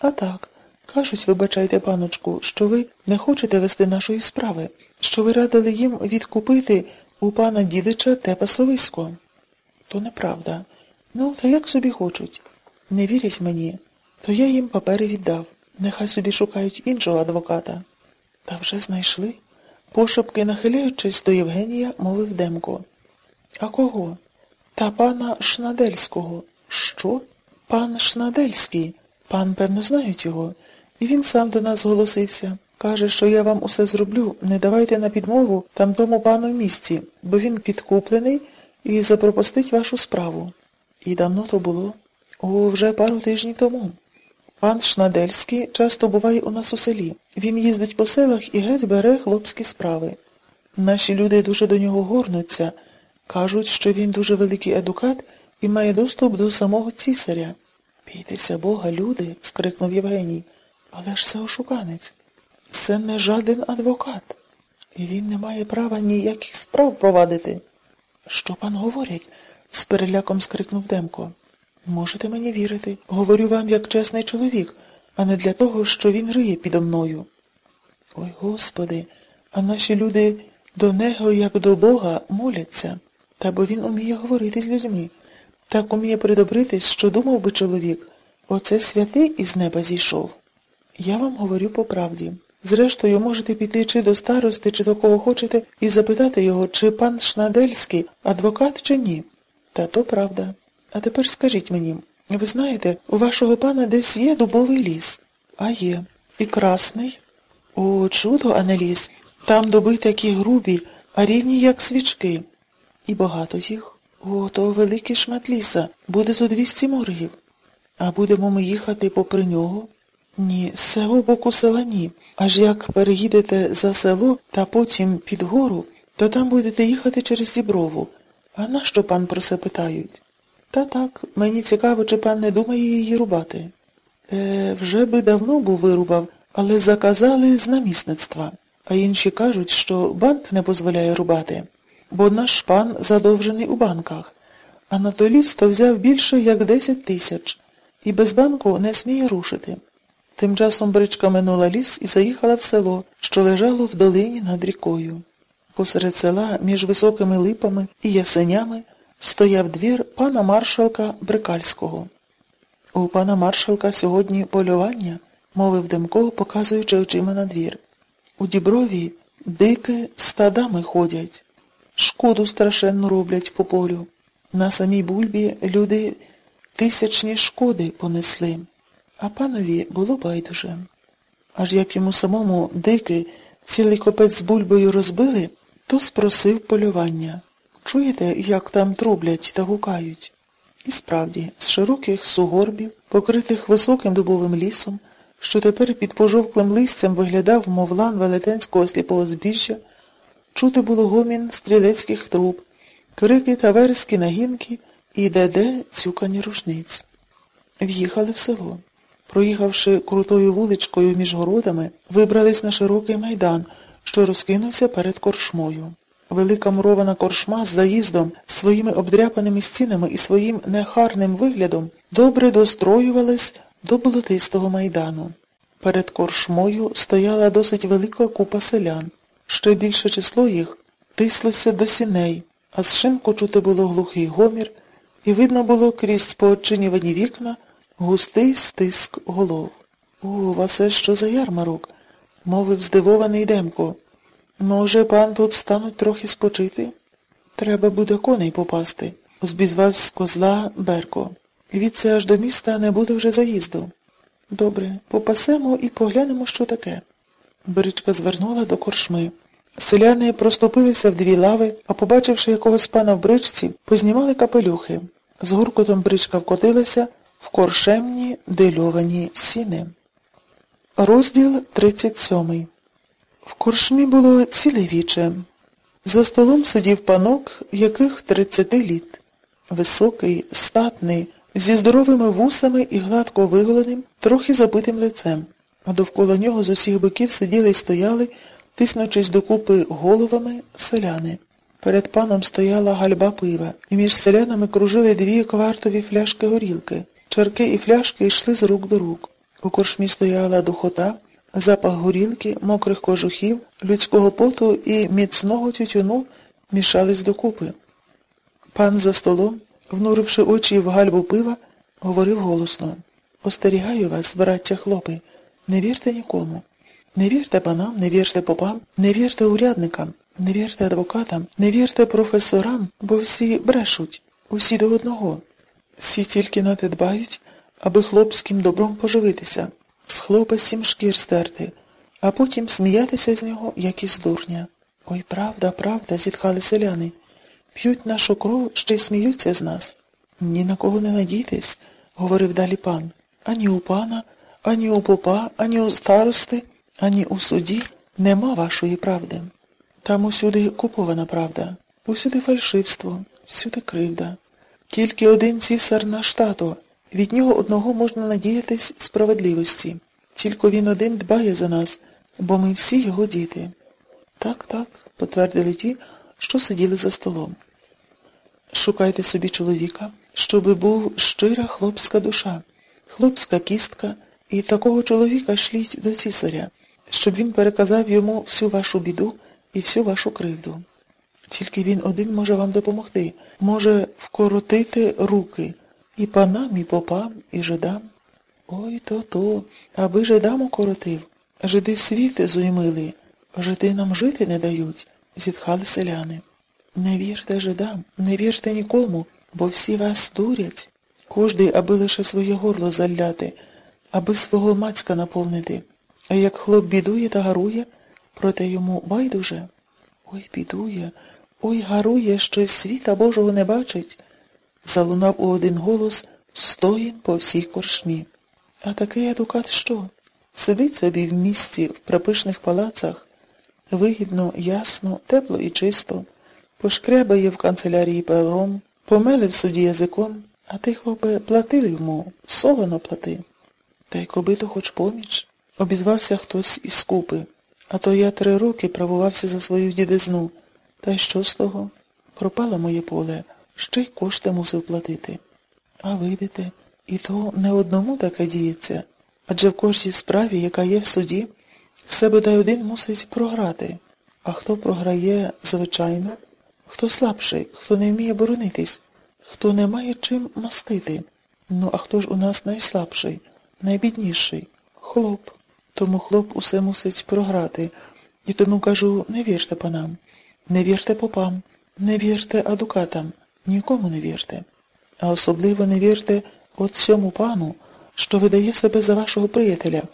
А так, кажуть, вибачайте, паночку, що ви не хочете вести нашої справи, що ви радили їм відкупити у пана дідича те пасовисько. То неправда. Ну, та як собі хочуть. Не вірять мені, то я їм папери віддав. Нехай собі шукають іншого адвоката. Та вже знайшли. Пошепки нахиляючись до Євгенія, мовив Демко. А кого? Та пана Шнадельського. Що? Пан Шнадельський. Пан, певно, знають його. І він сам до нас зголосився. Каже, що я вам усе зроблю, не давайте на підмову там тому пану в місці, бо він підкуплений і запропустить вашу справу. І давно то було? О, вже пару тижнів тому. Пан Шнадельський часто буває у нас у селі. Він їздить по селах і геть бере хлопські справи. Наші люди дуже до нього горнуться. Кажуть, що він дуже великий едукат і має доступ до самого цісаря. Бійтеся Бога, люди, скрикнув Євгеній. Але ж це ошуканець. Це не жаден адвокат. І він не має права ніяких справ провадити. Що пан говорять? з переляком скрикнув Демко. Можете мені вірити. Говорю вам як чесний чоловік, а не для того, що він риє підо мною. Ой, Господи, а наші люди до нього, як до Бога, моляться. Та бо він уміє говорити з людьми. Так уміє придобритись, що думав би чоловік. Оце святий із неба зійшов. Я вам говорю по правді. Зрештою, можете піти чи до старости, чи до кого хочете, і запитати його, чи пан Шнадельський адвокат, чи ні. Та то правда. А тепер скажіть мені, ви знаєте, у вашого пана десь є дубовий ліс? А є. І красний? О, чудо, а не ліс. Там дуби такі грубі, а рівні, як свічки. І багато їх. О, то великий шмат ліса. Буде зо двісті моргів. А будемо ми їхати попри нього? Ні, з цього боку села ні. Аж як переїдете за село та потім під гору, то там будете їхати через Діброву. А нащо пан про це питають? Та так, мені цікаво, чи пан не думає її рубати. Е, вже би давно був вирубав, але заказали з намісництва. А інші кажуть, що банк не дозволяє рубати, бо наш пан задовжений у банках, а на то взяв більше як 10 тисяч, і без банку не сміє рушити. Тим часом бричка минула ліс і заїхала в село, що лежало в долині над рікою. Посеред села, між високими липами і ясенями, стояв двір пана маршалка Брикальського. У пана маршалка сьогодні полювання, мовив Демко, показуючи очима на двір. У діброві дики стадами ходять, шкоду страшенну роблять по полю. На самій бульбі люди тисячні шкоди понесли, а панові було байдуже. Аж як йому самому дики цілий копець з бульбою розбили, то спросив полювання. Чуєте, як там трублять та гукають? І справді, з широких сугорбів, покритих високим дубовим лісом, що тепер під пожовклим листям виглядав, мов лан велетенського сліпого збіжжя, чути було гомін стрілецьких труб, крики та верські нагінки і де-де цюкані рушниць. В'їхали в село. Проїхавши крутою вуличкою між городами, вибрались на широкий майдан, що розкинувся перед коршмою. Велика мурована коршма з заїздом, своїми обдряпаними стінами і своїм нехарним виглядом добре достроювалась до болотистого майдану. Перед коршмою стояла досить велика купа селян. Ще більше число їх тислося до сіней, а з шинку чути було глухий гомір, і видно було крізь поочинювані вікна густий стиск голов. О, Васе, що за ярмарок? мовив здивований Демко. Може, пан тут стануть трохи спочити? Треба буде коней попасти, озбізвався з козла Берко. Відце аж до міста не буде вже заїзду. Добре, попасемо і поглянемо, що таке. Бричка звернула до коршми. Селяни проступилися в дві лави, а побачивши якогось пана в бричці, познімали капелюхи. З гуркотом бричка вкотилася в коршемні дельовані сіни. Розділ 37 В коршмі було ціле віче. За столом сидів панок, яких тридцяти літ. Високий, статний, зі здоровими вусами і гладко виголеним, трохи забитим лицем. А довкола нього з усіх боків сиділи й стояли, тиснучись докупи головами, селяни. Перед паном стояла гальба пива, і між селянами кружили дві квартові фляшки горілки. Чарки і фляшки йшли з рук до рук. У корчмі стояла духота, запах горілки, мокрих кожухів, людського поту і міцного тютюну мішались докупи. Пан за столом, внуривши очі в гальбу пива, говорив голосно. Остерігаю вас, браття хлопи, не вірте нікому. Не вірте панам, не вірте попам, не вірте урядникам, не вірте адвокатам, не вірте професорам, бо всі брешуть, усі до одного. Всі тільки на те дбають, аби хлопським добром поживитися, з хлопа шкір стерти, а потім сміятися з нього, як із дурня. Ой, правда, правда, зітхали селяни. П'ють нашу кров, ще й сміються з нас. Ні на кого не надійтесь, говорив далі пан. Ані у пана, ані у попа, ані у старости, ані у суді нема вашої правди. Там усюди купована правда, усюди фальшивство, всюди кривда. Тільки один цісар наш тато, від нього одного можна надіятись справедливості. Тільки він один дбає за нас, бо ми всі його діти. Так, так, потвердили ті, що сиділи за столом. Шукайте собі чоловіка, щоби був щира хлопська душа, хлопська кістка, і такого чоловіка шліть до цісаря, щоб він переказав йому всю вашу біду і всю вашу кривду. Тільки він один може вам допомогти, може вкоротити руки і панам, і попам, і жидам. Ой то-то, аби жидам укоротив. Жиди світи зуймили, жиди нам жити не дають, зітхали селяни. Не вірте жидам, не вірте нікому, бо всі вас дурять. Кожний, аби лише своє горло заляти, аби свого мацька наповнити. А як хлоп бідує та гарує, проте йому байдуже. Ой, бідує, ой, гарує, що світа Божого не бачить. Залунав у один голос стоїн по всій коршмі. А такий адукат що? Сидить собі в місті, в припишних палацах, вигідно, ясно, тепло і чисто, пошкрябає в канцелярії пером, помели в суді язиком, а ти, хлопе, плати йому, солоно плати. Та й кобито хоч поміч, обізвався хтось із скупи. А то я три роки правувався за свою дідизну. Та й що з того? Пропало моє поле, ще й кошти мусив платити. А видите, і то не одному таке діється. Адже в кожній справі, яка є в суді, все бодай один мусить програти. А хто програє, звичайно, хто слабший, хто не вміє боронитись, хто не має чим мастити. Ну, а хто ж у нас найслабший, найбідніший? Хлоп. Тому хлоп усе мусить програти. І тому кажу, не вірте панам, не вірте попам, не вірте адукатам, нікому не вірте. А особливо не вірте от цьому пану, що видає себе за вашого приятеля,